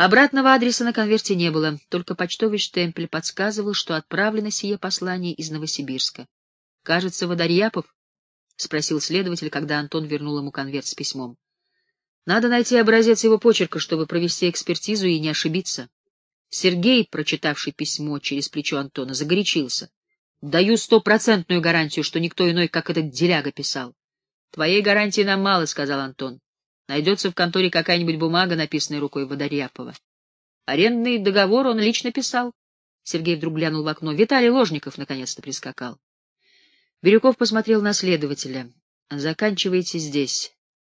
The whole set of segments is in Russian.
Обратного адреса на конверте не было, только почтовый штемпель подсказывал, что отправлено сие послание из Новосибирска. — Кажется, Водорьяпов? — спросил следователь, когда Антон вернул ему конверт с письмом. — Надо найти образец его почерка, чтобы провести экспертизу и не ошибиться. Сергей, прочитавший письмо через плечо Антона, загорячился. — Даю стопроцентную гарантию, что никто иной, как этот деляга, писал. — Твоей гарантии нам мало, — сказал Антон. Найдется в конторе какая-нибудь бумага, написанная рукой Водоряпова. Арендный договор он лично писал. Сергей вдруг глянул в окно. Виталий Ложников наконец-то прискакал. Бирюков посмотрел на следователя. Заканчивайте здесь,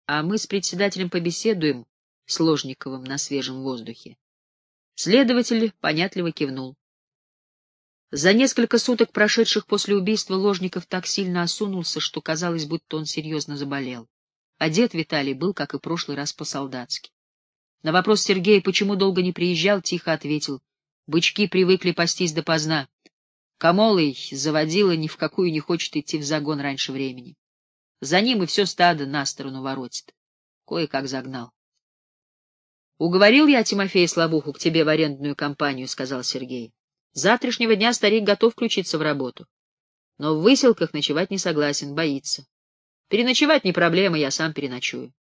а мы с председателем побеседуем с Ложниковым на свежем воздухе. Следователь понятливо кивнул. За несколько суток, прошедших после убийства, Ложников так сильно осунулся, что казалось, будто он серьезно заболел. Одет Виталий был, как и прошлый раз, по-солдатски. На вопрос Сергея, почему долго не приезжал, тихо ответил. Бычки привыкли пастись допоздна. Камолый заводила ни в какую не хочет идти в загон раньше времени. За ним и все стадо на сторону воротит. Кое-как загнал. — Уговорил я Тимофея Слабуху к тебе в арендную компанию, — сказал Сергей. — Завтрашнего дня старик готов включиться в работу. Но в выселках ночевать не согласен, боится. Переночевать не проблема, я сам переночую.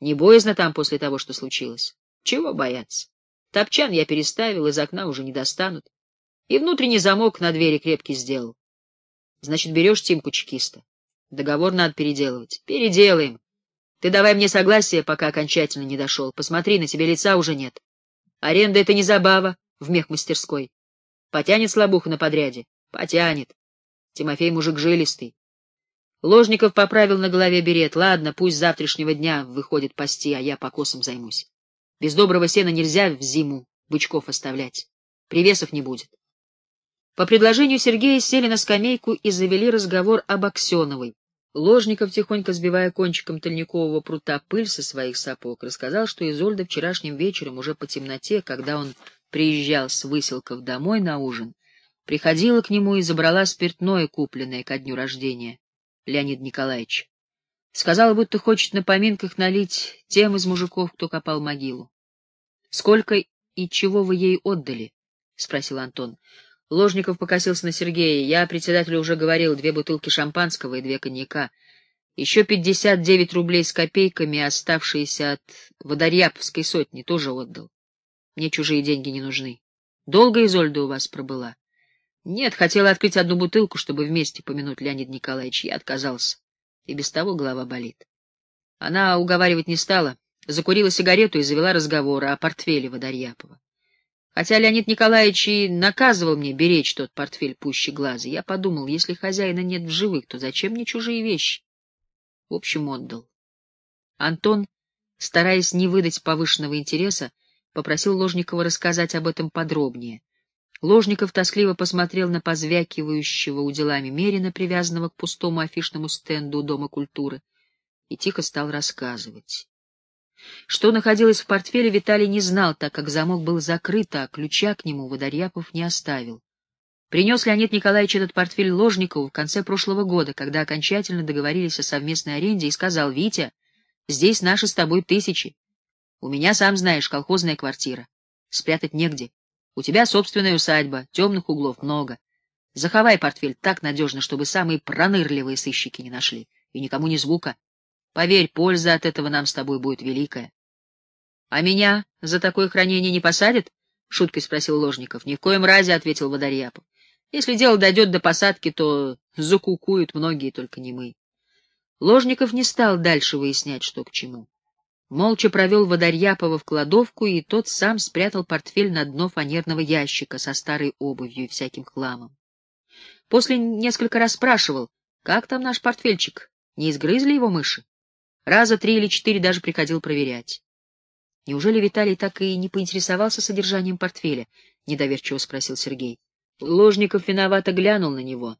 Не боязно там после того, что случилось. Чего бояться? Топчан я переставил, из окна уже не достанут. И внутренний замок на двери крепкий сделал. Значит, берешь Тимку чекиста. Договор надо переделывать. Переделаем. Ты давай мне согласие, пока окончательно не дошел. Посмотри, на тебе лица уже нет. Аренда — это не забава в мехмастерской. Потянет слабуха на подряде? Потянет. Тимофей мужик жилистый. Ложников поправил на голове берет. Ладно, пусть завтрашнего дня выходит пасти, а я покосом займусь. Без доброго сена нельзя в зиму бычков оставлять. Привесов не будет. По предложению Сергея сели на скамейку и завели разговор об Аксеновой. Ложников, тихонько сбивая кончиком тольникового прута пыль со своих сапог, рассказал, что Изольда вчерашним вечером, уже по темноте, когда он приезжал с выселков домой на ужин, приходила к нему и забрала спиртное, купленное ко дню рождения. Леонид Николаевич. Сказала, будто хочет на поминках налить тем из мужиков, кто копал могилу. — Сколько и чего вы ей отдали? — спросил Антон. Ложников покосился на Сергея. Я председателю уже говорил, две бутылки шампанского и две коньяка. Еще пятьдесят девять рублей с копейками, оставшиеся от Водорьяповской сотни, тоже отдал. Мне чужие деньги не нужны. Долго Изольда у вас пробыла? Нет, хотела открыть одну бутылку, чтобы вместе помянуть Леонид Николаевич. Я отказался. И без того голова болит. Она уговаривать не стала. Закурила сигарету и завела разговор о портфеле Водорьяпова. Хотя Леонид Николаевич и наказывал мне беречь тот портфель пуще глаза, я подумал, если хозяина нет в живых, то зачем мне чужие вещи? В общем, отдал. Антон, стараясь не выдать повышенного интереса, попросил Ложникова рассказать об этом подробнее. Ложников тоскливо посмотрел на позвякивающего уделами Мерина, привязанного к пустому афишному стенду у Дома культуры, и тихо стал рассказывать. Что находилось в портфеле, Виталий не знал, так как замок был закрыт, а ключа к нему Водорьяпов не оставил. Принес Леонид Николаевич этот портфель Ложникову в конце прошлого года, когда окончательно договорились о совместной аренде, и сказал, «Витя, здесь наши с тобой тысячи. У меня, сам знаешь, колхозная квартира. Спрятать негде. У тебя собственная усадьба, темных углов много. Заховай портфель так надежно, чтобы самые пронырливые сыщики не нашли, и никому ни звука. Поверь, польза от этого нам с тобой будет великая. — А меня за такое хранение не посадят? — шуткой спросил Ложников. — Ни в коем разе, — ответил Водорьяпов. — Если дело дойдет до посадки, то закукуют многие, только не мы. Ложников не стал дальше выяснять, что к чему. Молча провел Водорьяпова в кладовку, и тот сам спрятал портфель на дно фанерного ящика со старой обувью и всяким хламом. После несколько раз спрашивал, как там наш портфельчик, не изгрызли его мыши? Раза три или четыре даже приходил проверять. Неужели Виталий так и не поинтересовался содержанием портфеля? — недоверчиво спросил Сергей. Ложников виновато глянул на него.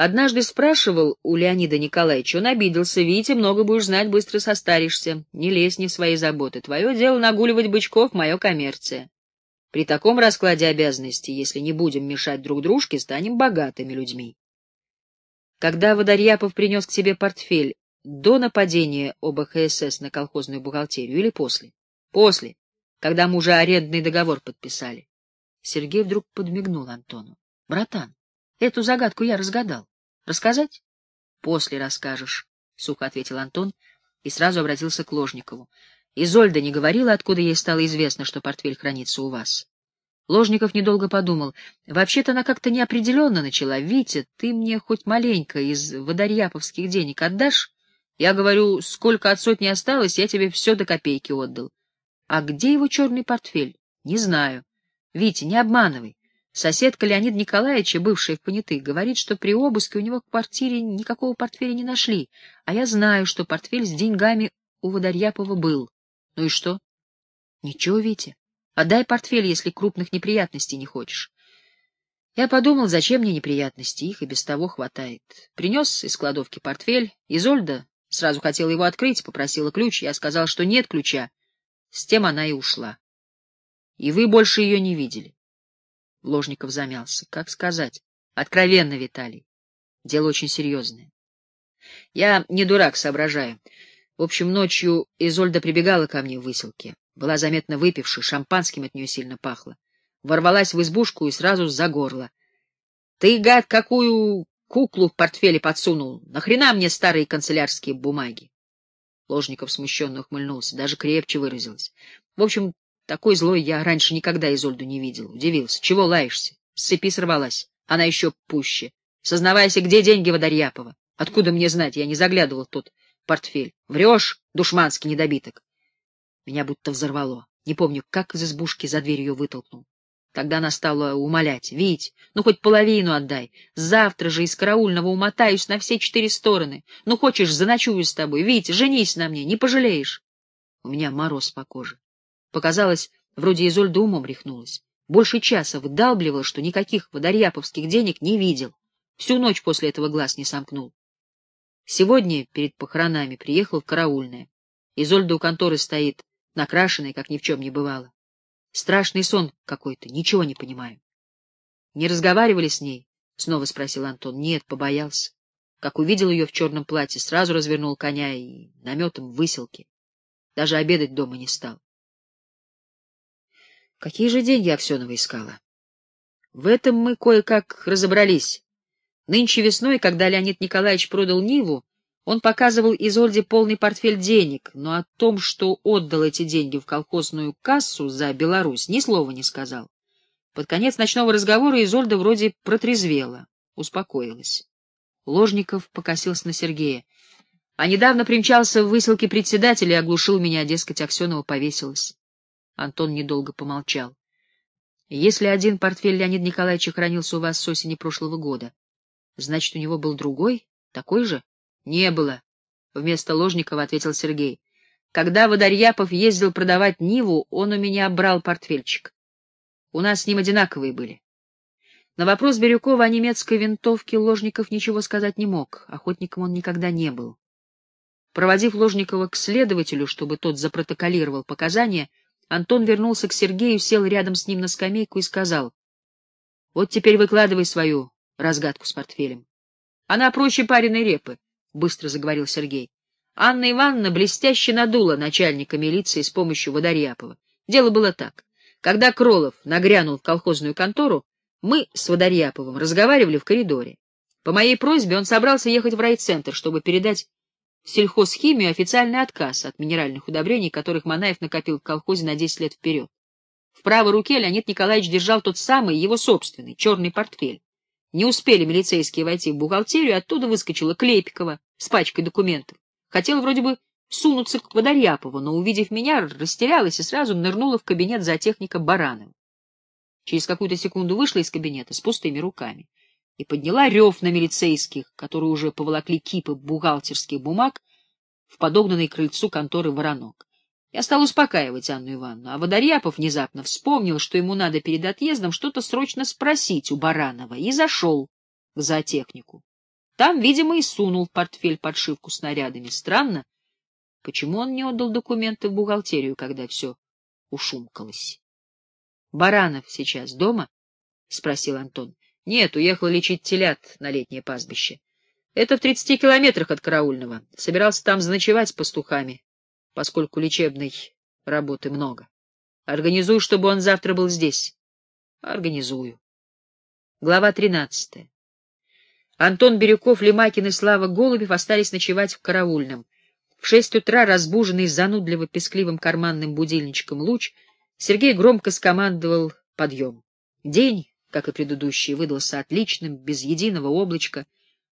Однажды спрашивал у Леонида Николаевича, он обиделся, «Витя, много будешь знать, быстро состаришься. Не лезь не в свои заботы. Твое дело нагуливать бычков, мое коммерция. При таком раскладе обязанностей, если не будем мешать друг дружке, станем богатыми людьми». Когда Водорьяпов принес к себе портфель, до нападения ОБХСС на колхозную бухгалтерию или после? После. когда мы уже арендный договор подписали. Сергей вдруг подмигнул Антону. — Братан, эту загадку я разгадал. Рассказать? — После расскажешь, — сухо ответил Антон и сразу обратился к Ложникову. — Изольда не говорила, откуда ей стало известно, что портфель хранится у вас? Ложников недолго подумал. Вообще-то она как-то неопределенно начала. «Витя, ты мне хоть маленько из водорьяповских денег отдашь?» Я говорю, сколько от сотни осталось, я тебе все до копейки отдал. А где его черный портфель? Не знаю. Витя, не обманывай. Соседка Леонид Николаевича, бывшая в понятых, говорит, что при обыске у него в квартире никакого портфеля не нашли, а я знаю, что портфель с деньгами у Водорьяпова был. Ну и что? Ничего, Витя. Отдай портфель, если крупных неприятностей не хочешь. Я подумал, зачем мне неприятности, их и без того хватает. Принес из кладовки портфель, Изольда Сразу хотела его открыть, попросила ключ. Я сказал, что нет ключа. С тем она и ушла. И вы больше ее не видели. Ложников замялся. Как сказать? Откровенно, Виталий. Дело очень серьезное. Я не дурак, соображаю. В общем, ночью Изольда прибегала ко мне в выселке. Была заметно выпившей, шампанским от нее сильно пахло. Ворвалась в избушку и сразу за горло. — Ты, гад, какую Куклу в портфеле подсунул. Нахрена мне старые канцелярские бумаги? Ложников смущенно ухмыльнулся, даже крепче выразился. В общем, такой злой я раньше никогда Изольду не видел. Удивился. Чего лаешься? С цепи сорвалась. Она еще пуще. Сознавайся, где деньги Водорьяпова? Откуда мне знать? Я не заглядывал в тот портфель. Врешь, душманский недобиток. Меня будто взорвало. Не помню, как из избушки за дверь ее вытолкнул. Тогда она стала умолять. — Вить, ну хоть половину отдай. Завтра же из караульного умотаюсь на все четыре стороны. Ну хочешь, заночую с тобой. Вить, женись на мне, не пожалеешь. У меня мороз по коже. Показалось, вроде Изольда умом рехнулась. Больше часа выдалбливал, что никаких водорьяповских денег не видел. Всю ночь после этого глаз не сомкнул. Сегодня перед похоронами приехал в караульное. Изольда у конторы стоит, накрашенная, как ни в чем не бывало. Страшный сон какой-то, ничего не понимаю. — Не разговаривали с ней? — снова спросил Антон. — Нет, побоялся. Как увидел ее в черном платье, сразу развернул коня и наметом в выселке. Даже обедать дома не стал. Какие же деньги Аксенова искала? В этом мы кое-как разобрались. Нынче весной, когда Леонид Николаевич продал Ниву, он показывал Изольде полный портфель денег, но о том, что отдал эти деньги в колхозную кассу за Беларусь, ни слова не сказал. Под конец ночного разговора Изольда вроде протрезвела, успокоилась. Ложников покосился на Сергея. А недавно примчался в выселке председателя и оглушил меня, дескать, Аксенова повесилась. Антон недолго помолчал. Если один портфель Леонида Николаевича хранился у вас с осени прошлого года, значит, у него был другой, такой же? Не было, вместо Ложникова ответил Сергей. Когда Водорьяпов ездил продавать Ниву, он у меня брал портфельчик. У нас с ним одинаковые были. На вопрос Бирюкова о немецкой винтовке Ложников ничего сказать не мог, охотником он никогда не был. Проводив Ложникова к следователю, чтобы тот запротоколировал показания, Антон вернулся к Сергею, сел рядом с ним на скамейку и сказал, — Вот теперь выкладывай свою разгадку с портфелем. Она проще пареной репы. — быстро заговорил Сергей. Анна Ивановна блестяще надула начальника милиции с помощью Водорьяпова. Дело было так. Когда Кролов нагрянул в колхозную контору, мы с Водорьяповым разговаривали в коридоре. По моей просьбе он собрался ехать в райцентр, чтобы передать сельхозхимию официальный отказ от минеральных удобрений, которых Манаев накопил в колхозе на 10 лет вперед. В правой руке Леонид Николаевич держал тот самый, его собственный, черный портфель. Не успели милицейские войти в бухгалтерию, оттуда выскочила Клепикова с пачкой документов. Хотела вроде бы сунуться к Водорьяпову, но, увидев меня, растерялась и сразу нырнула в кабинет зоотехника Баранова. Через какую-то секунду вышла из кабинета с пустыми руками и подняла рев на милицейских, которые уже поволокли кипы бухгалтерских бумаг в подогнанной крыльцу конторы Воронок. Я стал успокаивать Анну Ивановну, а Водорьяпов внезапно вспомнил, что ему надо перед отъездом что-то срочно спросить у Баранова, и зашел к зоотехнику. Там, видимо, и сунул в портфель подшивку снарядами. Странно, почему он не отдал документы в бухгалтерию, когда все ушумкалось. — Баранов сейчас дома? — спросил Антон. — Нет, уехал лечить телят на летнее пастбище. Это в тридцати километрах от Караульного. Собирался там заночевать с пастухами поскольку лечебной работы много. Организуй, чтобы он завтра был здесь. Организую. Глава тринадцатая. Антон Бирюков, Лемакин и Слава Голубев остались ночевать в караульном. В шесть утра, разбуженный занудливо-пескливым карманным будильничком луч, Сергей громко скомандовал подъем. День, как и предыдущий, выдался отличным, без единого облачка.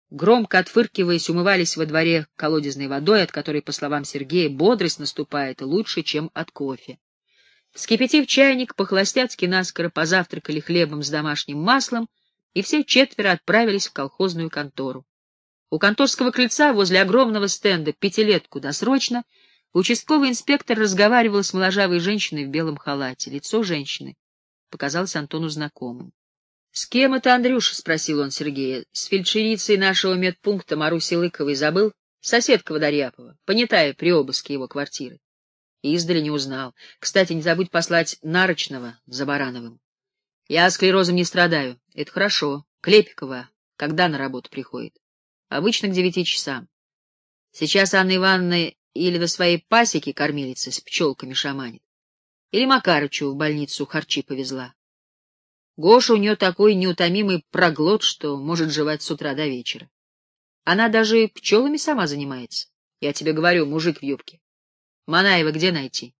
Громко отфыркиваясь, умывались во дворе колодезной водой, от которой, по словам Сергея, бодрость наступает лучше, чем от кофе. Вскипятив чайник, по-холостяцки наскоро позавтракали хлебом с домашним маслом, и все четверо отправились в колхозную контору. У конторского крыльца возле огромного стенда «Пятилетку досрочно» участковый инспектор разговаривал с моложавой женщиной в белом халате. Лицо женщины показалось Антону знакомым. — С кем это, Андрюша? — спросил он Сергея. — С фельдшерицей нашего медпункта Маруси Лыковой забыл? Соседка Водоряпова, понятая при обыске его квартиры. Издали не узнал. Кстати, не забудь послать Нарочного за Барановым. Я склерозом не страдаю. Это хорошо. Клепикова когда на работу приходит? Обычно к девяти часам. Сейчас Анна Ивановна или на своей пасеке кормилица с пчелками шаманит, или Макарычу в больницу харчи повезла. Гоша у нее такой неутомимый проглот, что может жевать с утра до вечера. Она даже пчелами сама занимается. Я тебе говорю, мужик в юбке. Манаева где найти?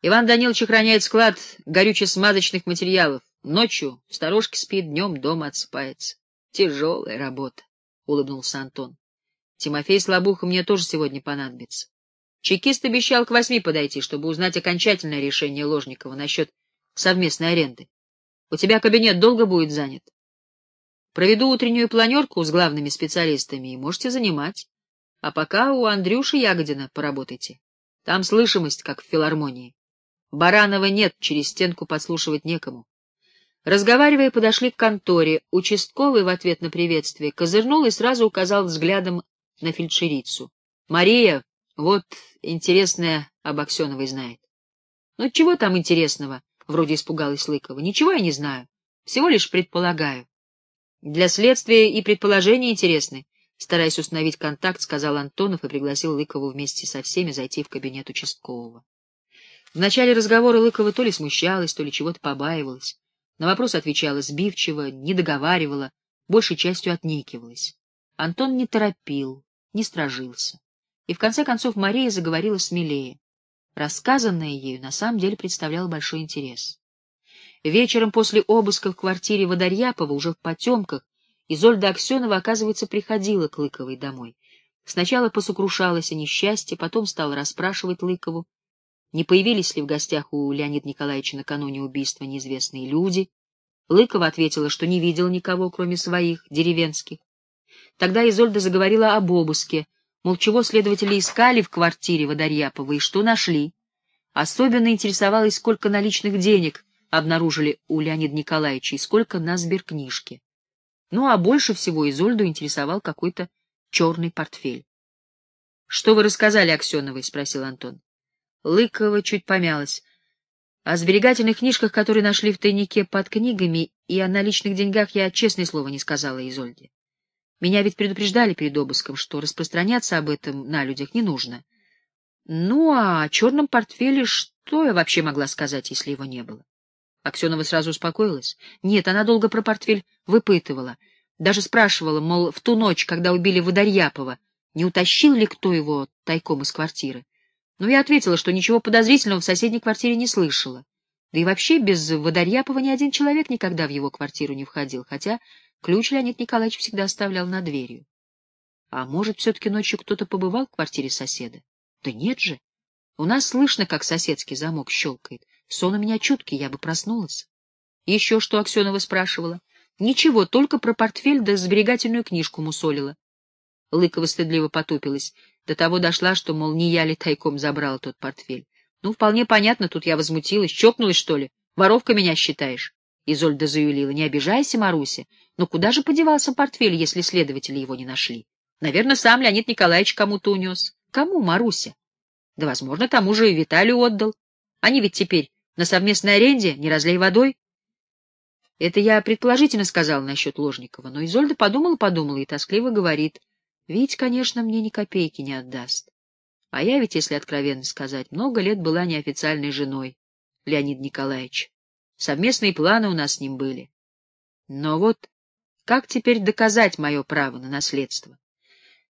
Иван Данилович охраняет склад горюче-смазочных материалов. Ночью в сторожке спит, днем дома отсыпается. Тяжелая работа. — улыбнулся Антон. — Тимофей Слабуха мне тоже сегодня понадобится. Чекист обещал к восьми подойти, чтобы узнать окончательное решение Ложникова насчет совместной аренды. У тебя кабинет долго будет занят? Проведу утреннюю планерку с главными специалистами и можете занимать. А пока у Андрюши Ягодина поработайте. Там слышимость, как в филармонии. Баранова нет, через стенку подслушивать некому. Разговаривая, подошли к конторе. Участковый в ответ на приветствие козырнул и сразу указал взглядом на фельдшерицу. — Мария, вот интересное об Аксеновой знает. — Ну, чего там интересного? — вроде испугалась Лыкова. — Ничего я не знаю. Всего лишь предполагаю. — Для следствия и предположения интересны. Стараясь установить контакт, сказал Антонов и пригласил Лыкову вместе со всеми зайти в кабинет участкового. В начале разговора Лыкова то ли смущалась, то ли чего-то побаивалась. На вопрос отвечала сбивчиво, не договаривала, большей частью отнекивалась. Антон не торопил, не стражился. И в конце концов Мария заговорила смелее. Рассказанное ею на самом деле представляло большой интерес. Вечером после обыска в квартире Водорьяпова, уже в потемках, Изольда Аксенова, оказывается, приходила к Лыковой домой. Сначала посокрушалась о несчастье, потом стала расспрашивать Лыкову, не появились ли в гостях у Леонида Николаевича накануне убийства неизвестные люди. Лыкова ответила, что не видел никого, кроме своих, деревенских. Тогда Изольда заговорила об обыске, мол, чего следователи искали в квартире Водорьяпова и что нашли. Особенно интересовалась, сколько наличных денег обнаружили у Леонида Николаевича и сколько на сберкнижке. Ну, а больше всего Изольду интересовал какой-то черный портфель. — Что вы рассказали Аксеновой? — спросил Антон. Лыкова чуть помялась. О сберегательных книжках, которые нашли в тайнике под книгами, и о наличных деньгах я честное слово не сказала Изольде. Меня ведь предупреждали перед обыском, что распространяться об этом на людях не нужно. Ну, а о черном портфеле что я вообще могла сказать, если его не было? Аксенова сразу успокоилась. Нет, она долго про портфель выпытывала. Даже спрашивала, мол, в ту ночь, когда убили Водорьяпова, не утащил ли кто его тайком из квартиры. Но я ответила, что ничего подозрительного в соседней квартире не слышала. Да и вообще без Водорьяпова ни один человек никогда в его квартиру не входил, хотя ключ Леонид Николаевич всегда оставлял над дверью. А может, все-таки ночью кто-то побывал в квартире соседа? Да нет же. У нас слышно, как соседский замок щелкает. Сон у меня чуткий, я бы проснулась. Еще что Аксенова спрашивала? Ничего, только про портфель да сберегательную книжку мусолила. Лыкова стыдливо потупилась. До того дошла, что, мол, не я ли тайком забрала тот портфель. Ну, вполне понятно, тут я возмутилась. Чокнулась, что ли? Воровка меня считаешь? Изольда заюлила. Не обижайся, Маруся. Но куда же подевался портфель, если следователи его не нашли? Наверное, сам Леонид Николаевич кому-то унес. Кому, Маруся? Да, возможно, тому же и Виталию отдал. Они ведь теперь на совместной аренде, не разлей водой. Это я предположительно сказал насчет Ложникова, но Изольда подумала-подумала и тоскливо говорит — Вить, конечно, мне ни копейки не отдаст. А я ведь, если откровенно сказать, много лет была неофициальной женой. Леонид Николаевич. Совместные планы у нас с ним были. Но вот как теперь доказать мое право на наследство?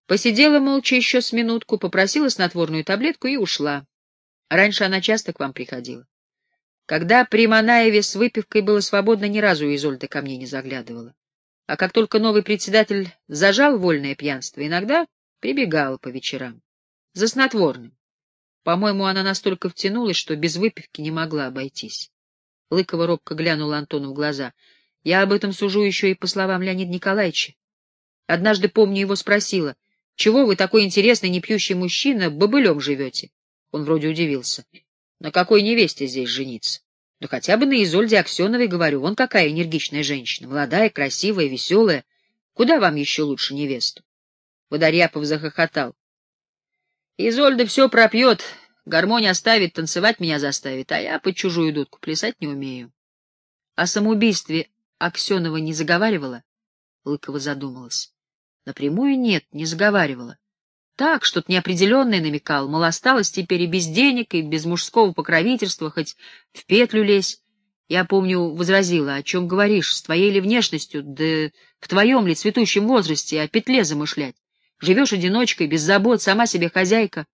Посидела молча еще с минутку, попросила снотворную таблетку и ушла. Раньше она часто к вам приходила. Когда при Манаеве с выпивкой было свободно, ни разу Изольда ко мне не заглядывала. А как только новый председатель зажал вольное пьянство, иногда прибегала по вечерам. За снотворным. По-моему, она настолько втянулась, что без выпивки не могла обойтись. Лыкова робко глянула Антону в глаза. Я об этом сужу еще и по словам Леонида Николаевича. Однажды, помню, его спросила, чего вы такой интересный, не пьющий мужчина, бобылем живете? Он вроде удивился. На какой невесте здесь жениться? Да хотя бы на Изольде Аксеновой, говорю, вон какая энергичная женщина, молодая, красивая, веселая. Куда вам еще лучше невесту? Водорьяпов захохотал. Изольда все пропьет, гармонь оставит, танцевать меня заставит, а я под чужую дудку плясать не умею. О самоубийстве Аксенова не заговаривала? Лыкова задумалась. Напрямую нет, не заговаривала. Так, что-то неопределенное намекал, мол, осталось теперь и без денег, и без мужского покровительства, хоть в петлю лезь. Я помню, возразила, о чем говоришь, с твоей ли внешностью, да в твоем ли цветущем возрасте о петле замышлять. Живешь одиночкой, без забот, сама себе хозяйка.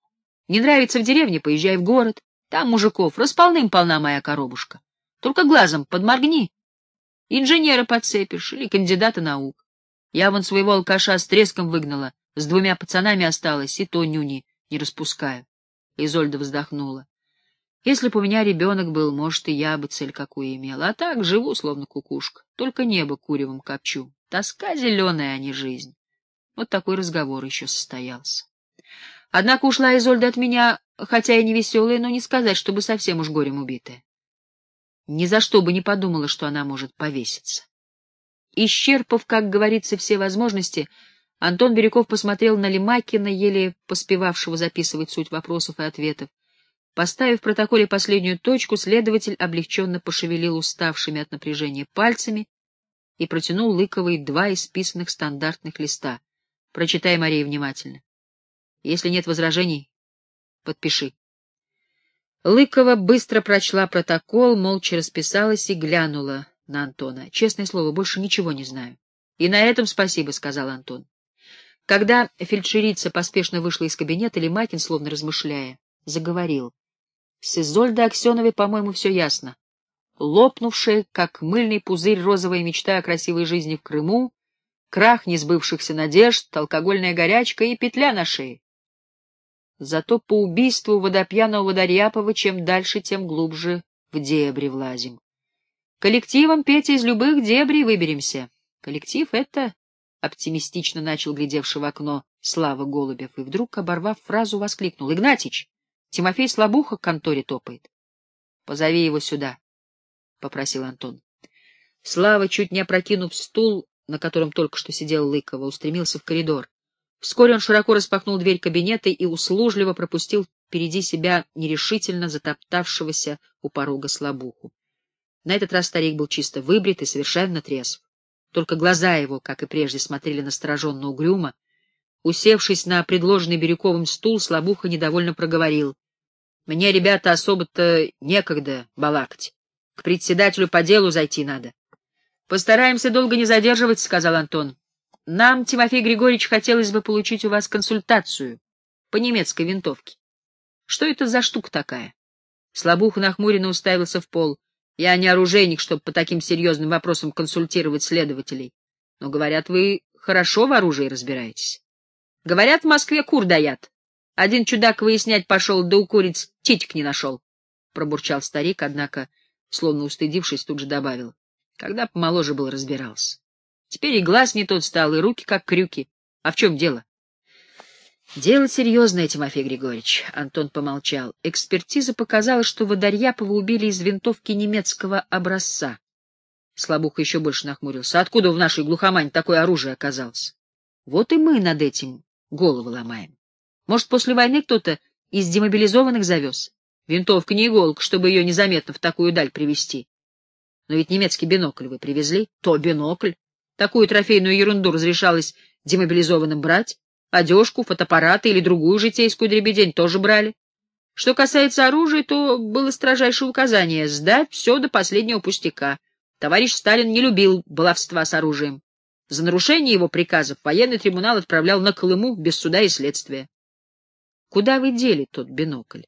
Не нравится в деревне, поезжай в город. Там мужиков располным-полна моя коробушка. Только глазом подморгни. Инженера подцепишь или кандидата наук. Я вон своего алкаша с треском выгнала, с двумя пацанами осталось, и то нюни не распускаю. Изольда вздохнула. Если бы у меня ребенок был, может, и я бы цель какую имела. А так живу, словно кукушка. Только небо куревом копчу. Тоска зеленая, а не жизнь. Вот такой разговор еще состоялся. Однако ушла Изольда от меня, хотя и не веселая, но не сказать, чтобы совсем уж горем убитая. Ни за что бы не подумала, что она может повеситься. Исчерпав, как говорится, все возможности, Антон Бирюков посмотрел на Лемакина, еле поспевавшего записывать суть вопросов и ответов. Поставив в протоколе последнюю точку, следователь облегченно пошевелил уставшими от напряжения пальцами и протянул Лыковой два исписанных стандартных листа. Прочитай, Мария, внимательно. Если нет возражений, подпиши. Лыкова быстро прочла протокол, молча расписалась и глянула на Антона. Честное слово, больше ничего не знаю. — И на этом спасибо, — сказал Антон. Когда фельдшерица поспешно вышла из кабинета, Лемакин, словно размышляя, заговорил. С Изольдой Аксеновой, по-моему, все ясно. Лопнувшая, как мыльный пузырь, розовая мечта о красивой жизни в Крыму, крах несбывшихся надежд, алкогольная горячка и петля на шее. Зато по убийству водопьяного Водорьяпова чем дальше, тем глубже в дебри влазим. Коллективом, Петя, из любых дебрей выберемся. Коллектив — это оптимистично начал глядевший в окно Слава Голубев, и вдруг, оборвав фразу, воскликнул. — Игнатич, Тимофей Слабуха к конторе топает. — Позови его сюда, — попросил Антон. Слава, чуть не опрокинув стул, на котором только что сидел Лыкова, устремился в коридор. Вскоре он широко распахнул дверь кабинета и услужливо пропустил впереди себя нерешительно затоптавшегося у порога Слабуху. На этот раз старик был чисто выбрит и совершенно трезв. Только глаза его, как и прежде, смотрели настороженно угрюмо. Усевшись на предложенный Бирюковым стул, Слабуха недовольно проговорил. — Мне, ребята, особо-то некогда балакать. К председателю по делу зайти надо. — Постараемся долго не задерживать, — сказал Антон. — Нам, Тимофей Григорьевич, хотелось бы получить у вас консультацию по немецкой винтовке. Что это за штука такая? Слабуха нахмуренно уставился в пол. Я не оружейник, чтобы по таким серьезным вопросам консультировать следователей. Но, говорят, вы хорошо в оружии разбираетесь. Говорят, в Москве кур даят. Один чудак выяснять пошел, да у куриц титик не нашел. Пробурчал старик, однако, словно устыдившись, тут же добавил. Когда помоложе был, разбирался. Теперь и глаз не тот стал, и руки как крюки. А в чем дело? Дело серьезное, Тимофей Григорьевич. Антон помолчал. Экспертиза показала, что Водорьяпова убили из винтовки немецкого образца. Слабуха еще больше нахмурился. Откуда в нашей глухомань такое оружие оказалось? Вот и мы над этим голову ломаем. Может, после войны кто-то из демобилизованных завез? Винтовка не иголка, чтобы ее незаметно в такую даль привезти. Но ведь немецкий бинокль вы привезли. То бинокль. Такую трофейную ерунду разрешалось демобилизованным брать. Одежку, фотоаппараты или другую житейскую дребедень тоже брали. Что касается оружия, то было строжайшее указание — сдать все до последнего пустяка. Товарищ Сталин не любил баловства с оружием. За нарушение его приказов военный трибунал отправлял на Колыму без суда и следствия. — Куда вы дели тот бинокль?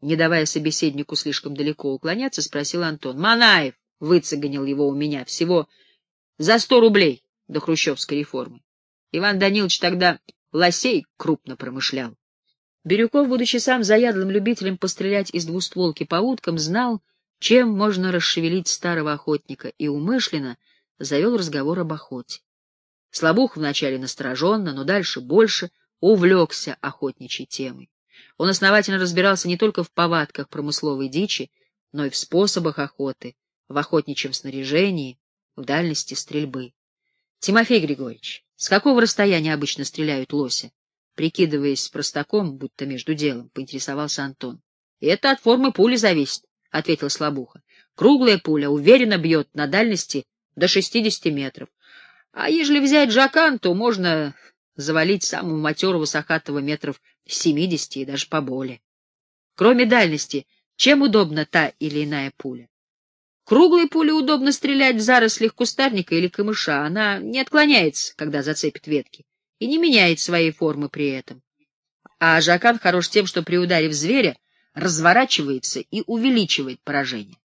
Не давая собеседнику слишком далеко уклоняться, спросил Антон. — Манаев выцеганил его у меня всего за сто рублей до хрущевской реформы. Иван Данилович тогда лосей крупно промышлял. Бирюков, будучи сам заядлым любителем пострелять из двустволки по уткам, знал, чем можно расшевелить старого охотника, и умышленно завел разговор об охоте. Слабух вначале настороженно, но дальше больше увлекся охотничьей темой. Он основательно разбирался не только в повадках промысловой дичи, но и в способах охоты, в охотничьем снаряжении, дальности стрельбы. — Тимофей Григорьевич, с какого расстояния обычно стреляют лося? Прикидываясь простаком, будто между делом, поинтересовался Антон. — Это от формы пули зависит, — ответил Слабуха. — Круглая пуля уверенно бьет на дальности до 60 метров. А ежели взять жакан, то можно завалить самого матерого сахатого метров 70 и даже поболее. Кроме дальности, чем удобна та или иная пуля? Круглой пулей удобно стрелять в зарослях кустарника или камыша, она не отклоняется, когда зацепит ветки, и не меняет своей формы при этом. А жакан хорош тем, что при ударе в зверя разворачивается и увеличивает поражение.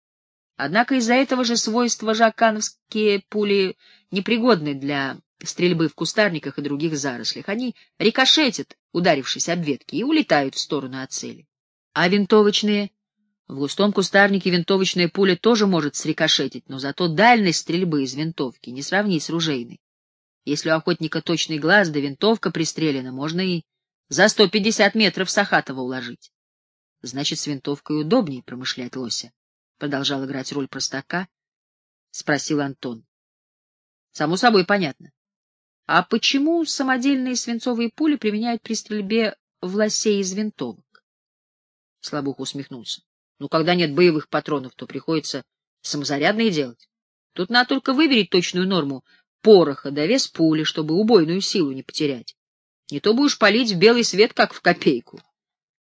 Однако из-за этого же свойства жакановские пули непригодны для стрельбы в кустарниках и других зарослях. Они рикошетят, ударившись об ветки, и улетают в сторону от цели. А винтовочные? В густом кустарнике винтовочная пуля тоже может срикошетить, но зато дальность стрельбы из винтовки не сравнить с ружейной. Если у охотника точный глаз, да винтовка пристрелена, можно и за 150 метров Сахатова уложить. Значит, с винтовкой удобнее промышлять лося продолжал играть роль простака, спросил Антон. Само собой понятно. А почему самодельные свинцовые пули применяют при стрельбе в лосей из винтовок? Слабух усмехнулся. Ну, когда нет боевых патронов, то приходится самозарядные делать. Тут надо только выберить точную норму пороха да вес пули, чтобы убойную силу не потерять. Не то будешь палить в белый свет, как в копейку.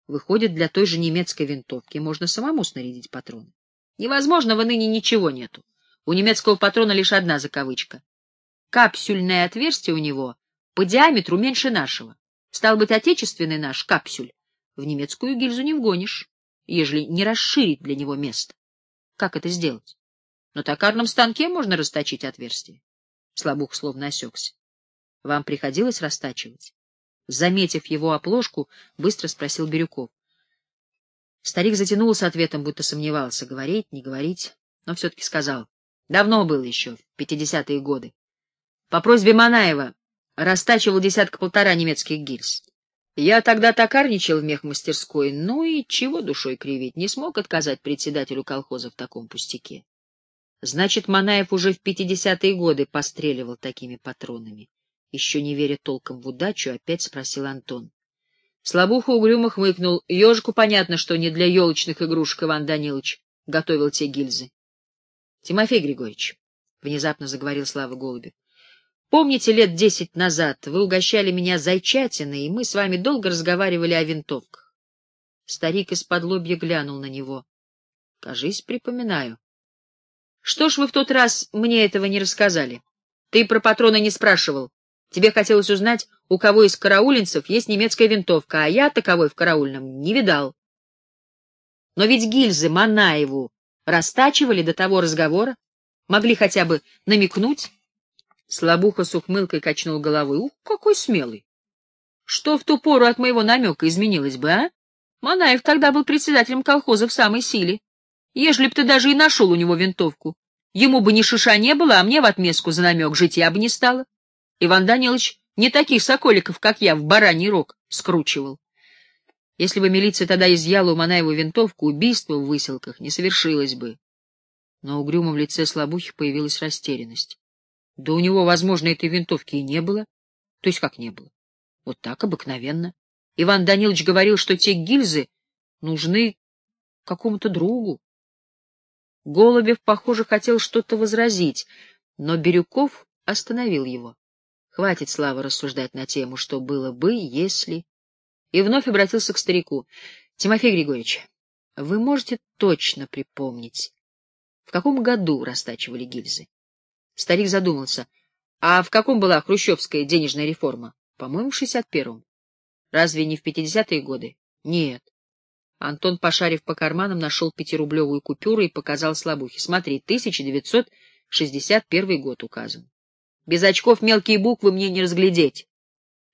Выходит, для той же немецкой винтовки можно самому снарядить патроны. Невозможного ныне ничего нету. У немецкого патрона лишь одна закавычка. Капсюльное отверстие у него по диаметру меньше нашего. Стал быть, отечественный наш капсюль в немецкую гильзу не вгонишь, ежели не расширить для него место. Как это сделать? На токарном станке можно расточить отверстие. Слабух словно осекся. Вам приходилось растачивать? Заметив его оплошку, быстро спросил Бирюков. Старик затянулся ответом, будто сомневался, говорить, не говорить, но все-таки сказал. Давно было еще, в пятидесятые годы. По просьбе Манаева растачивал десятка-полтора немецких гильз. Я тогда токарничал в мехмастерской, ну и чего душой кривить, не смог отказать председателю колхоза в таком пустяке. Значит, Манаев уже в пятидесятые годы постреливал такими патронами. Еще не веря толком в удачу, опять спросил Антон. Слабуха угрюмо хмыкнул. Ежику понятно, что не для елочных игрушек Иван Данилович готовил те гильзы. — Тимофей Григорьевич, — внезапно заговорил Слава Голубев, — помните, лет десять назад вы угощали меня зайчатиной, и мы с вами долго разговаривали о винтовках? Старик из-под лобья глянул на него. — Кажись, припоминаю. — Что ж вы в тот раз мне этого не рассказали? Ты про патроны не спрашивал. Тебе хотелось узнать, у кого из караульницев есть немецкая винтовка, а я таковой в караульном не видал. Но ведь гильзы Манаеву растачивали до того разговора, могли хотя бы намекнуть. Слабуха с ухмылкой качнул головой. Ух, какой смелый! Что в ту пору от моего намека изменилось бы, а? Манаев тогда был председателем колхоза в самой силе. Ежели б ты даже и нашел у него винтовку, ему бы ни шиша не было, а мне в отместку за намек жить я бы не стала. Иван Данилович не таких соколиков, как я, в бараний рог скручивал. Если бы милиция тогда изъяла у Манаева винтовку, убийство в выселках не совершилось бы. На угрюмом лице слабухи появилась растерянность. Да у него, возможно, этой винтовки и не было. То есть как не было? Вот так, обыкновенно. Иван Данилович говорил, что те гильзы нужны какому-то другу. Голубев, похоже, хотел что-то возразить, но Бирюков остановил его. Хватит, Слава, рассуждать на тему, что было бы, если... И вновь обратился к старику. Тимофей Григорьевич, вы можете точно припомнить, в каком году растачивали гильзы? Старик задумался. А в каком была хрущевская денежная реформа? По-моему, в шестьдесят первом. Разве не в пятидесятые годы? Нет. Антон, пошарив по карманам, нашел пятирублевую купюру и показал слабухе. Смотри, 1961 год указан. Без очков мелкие буквы мне не разглядеть.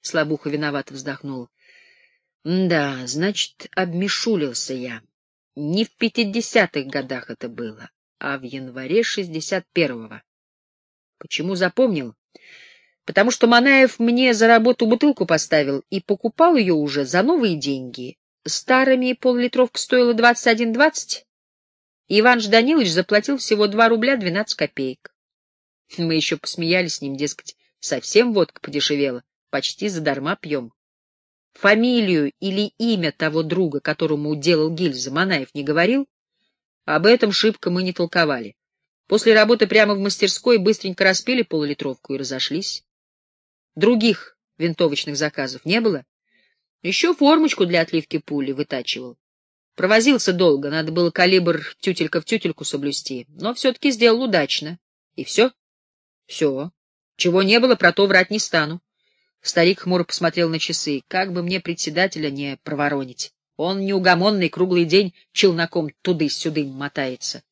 Слабуха виновато вздохнула. Да, значит, обмешулился я. Не в пятидесятых годах это было, а в январе шестьдесят первого. Почему запомнил? Потому что Манаев мне за работу бутылку поставил и покупал ее уже за новые деньги. Старыми поллитровка стоила двадцать один двадцать. Иван Жданилович заплатил всего два рубля двенадцать копеек. Мы еще посмеялись с ним, дескать, совсем водка подешевела, почти задарма пьем. Фамилию или имя того друга, которому уделал гильзы, Манаев не говорил? Об этом шибко мы не толковали. После работы прямо в мастерской быстренько распили полулитровку и разошлись. Других винтовочных заказов не было. Еще формочку для отливки пули вытачивал. Провозился долго, надо было калибр тютелька в тютельку соблюсти, но все-таки сделал удачно. И все? Все. Чего не было, про то врать не стану. Старик хмуро посмотрел на часы. Как бы мне председателя не проворонить. Он неугомонный, круглый день челноком туды-сюды мотается.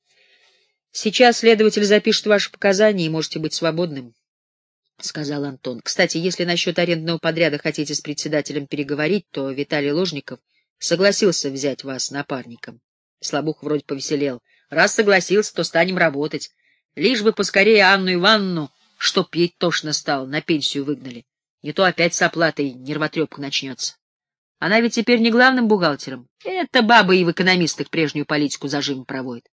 Сейчас следователь запишет ваши показания, и можете быть свободным, — сказал Антон. — Кстати, если насчет арендного подряда хотите с председателем переговорить, то Виталий Ложников согласился взять вас напарником. Слабух вроде повеселел. Раз согласился, то станем работать. Лишь бы поскорее Анну Ивановну, чтоб ей тошно стало, на пенсию выгнали. Не то опять с оплатой нервотрепка начнется. Она ведь теперь не главным бухгалтером. Это баба и в экономистах прежнюю политику зажим проводит.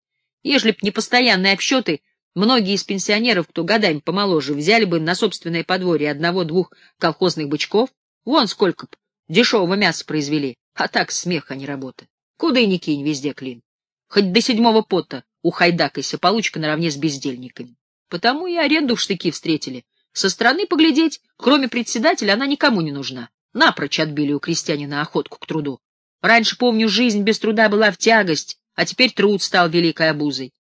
Ежели б не постоянные обсчеты, многие из пенсионеров, кто годами помоложе, взяли бы на собственное подворье одного-двух колхозных бычков. Вон сколько б дешевого мяса произвели. А так смех, а не работа. Куда и ни кинь, везде клин. Хоть до седьмого пота ухайдакайся, получка наравне с бездельниками. Потому и аренду в штыки встретили. Со стороны поглядеть, кроме председателя, она никому не нужна. Напрочь отбили у крестьянина охотку к труду. Раньше, помню, жизнь без труда была в тягость, а теперь труд стал великой обузой.